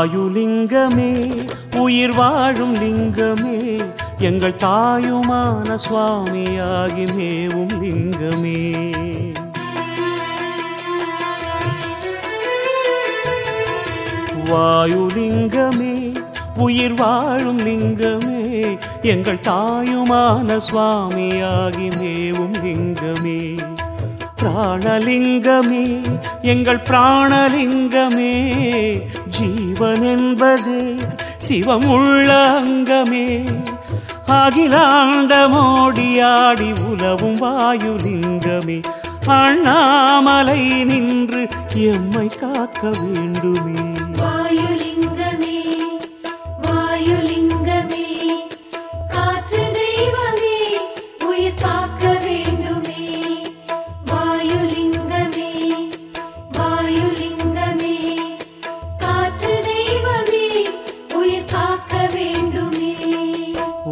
வாயுலிங்கமே உயிர் வாழும் லிங்கமே எங்கள் தாயுமான சுவாமியாகி மேவும் லிங்கமே. வாயுலிங்கமே உயிர் வாழும் லிங்கமே எங்கள் தாயுமான சுவாமியாகி மேவும் லிங்கமே. பிராணலிங்கமே எங்கள் பிராணலிங்கமே என்பதே சிவமுள்ள அங்கமே அகிலாண்டமோடியாடி உலவும் வாயுலிங்கமே அண்ணாமலை நின்று எம்மை காக்க வேண்டுமே.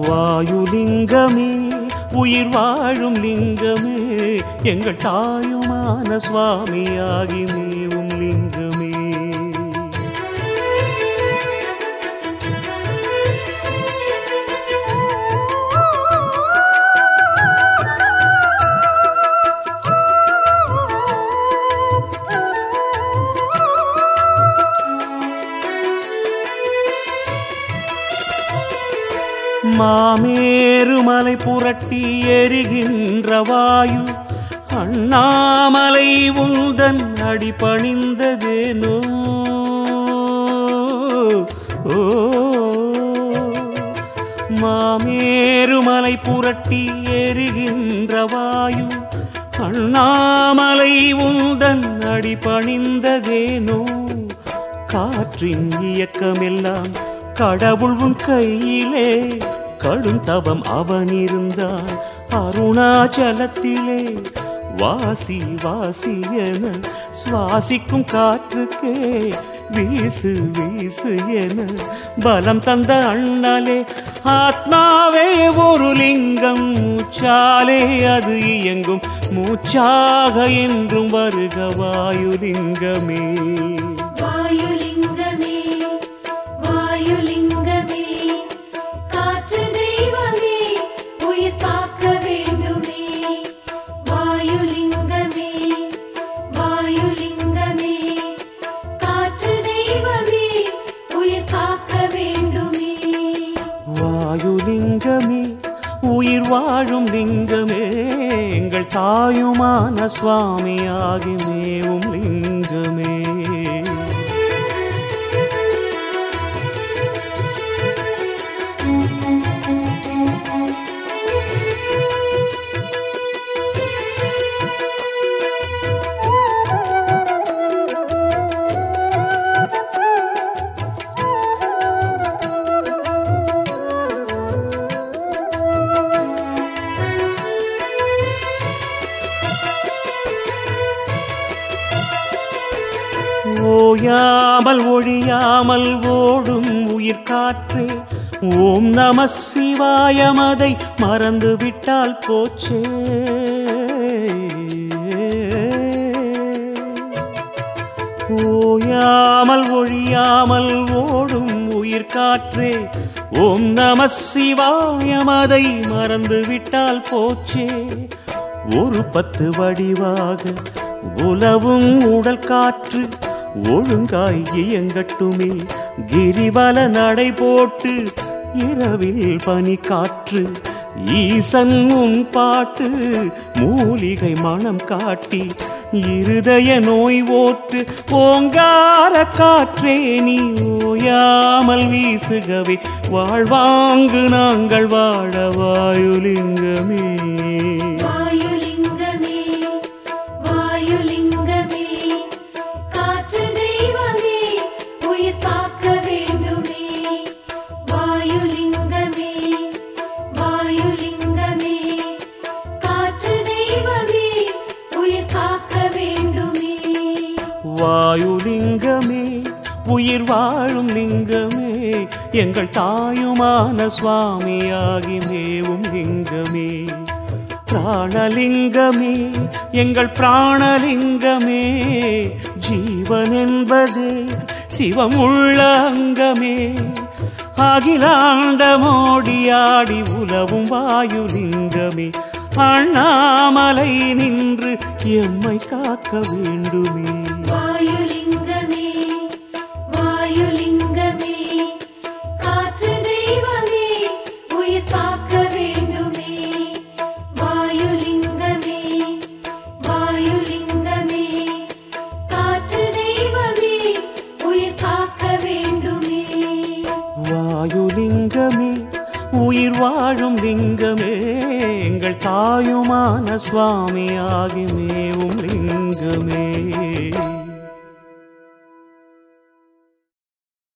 வாயுலிங்கமே உயிர் வாழும் லிங்கமே எங்கள் தாயுமான சுவாமியாகிமே. மாமேருமலை புரட்டி எரிகின்ற வாயு அண்ணாமலை உந்தன் அடி பணிந்ததேனோ ஓ. மாமேருமலை புரட்டி எரிகின்ற வாயு அண்ணாமலை உந்தன் அடி பணிந்ததேனோ காற்றின் இயக்கமெல்லாம் கடவுள் உன் கையிலே கடும் தவம் அவன் அருணாச்சலத்திலே வாசி வாசி என சுவாசிக்கும் காற்றுக்கே வீசு வீசு என பலம் தந்த அண்ணலே. ஆத்மாவே ஒரு லிங்கம் மூச்சாலே அது இயங்கும். மூச்சாக என்றும் வருக வாயுலிங்கமே. லிங்கமே உயிர் வாழும் லிங்கமே எங்கள் தாயுமான சுவாமியாகி மேவும் லிங்கம் ஓயாமல் ஒழியாமல் ஓடும் உயிர் காற்றே. ஓம் நம சிவாயமதை மறந்து விட்டால் போச்சே. ஓயாமல் ஒழியாமல் ஓடும் உயிர் காற்றே. ஓம் நம சிவாயமதை மறந்து விட்டால் போச்சே. ஒரு பத்து வடிவாக உலவும் உடல் காற்று ஒழுங்காய் இயங்கட்டுமே. கிரிவல நடை போட்டு இரவில் பனி காற்று. ஈசன் உன் பாட்டு மூலிகை மனம் காட்டி. இருதய நோய் ஓற்று ஓங்கார காற்றே நீ ஓயாமல் வீசுகவே. வாழ்வாங்கு நாங்கள் வாழ வாயுலிங்கமே. வாயுலிங்கமே உயிர் வாழும் லிங்கமே எங்கள் தாயுமான சுவாமியாகி மேவும் லிங்கமே. பிராணலிங்கமே எங்கள் பிராணலிங்கமே ஜீவன் என்பது சிவம் உள்ள அங்கமே அகிலாண்டமோடியாடி உலவும் வாயுலிங்கமே அண்ணாமலை நின்று எம்மை காக்க வேண்டுமே. வாயுலிங்கமே உயிர் வாழும் லிங்கமே. எங்கள் தாயுமான சுவாமியாகி மேவும் லிங்கமே.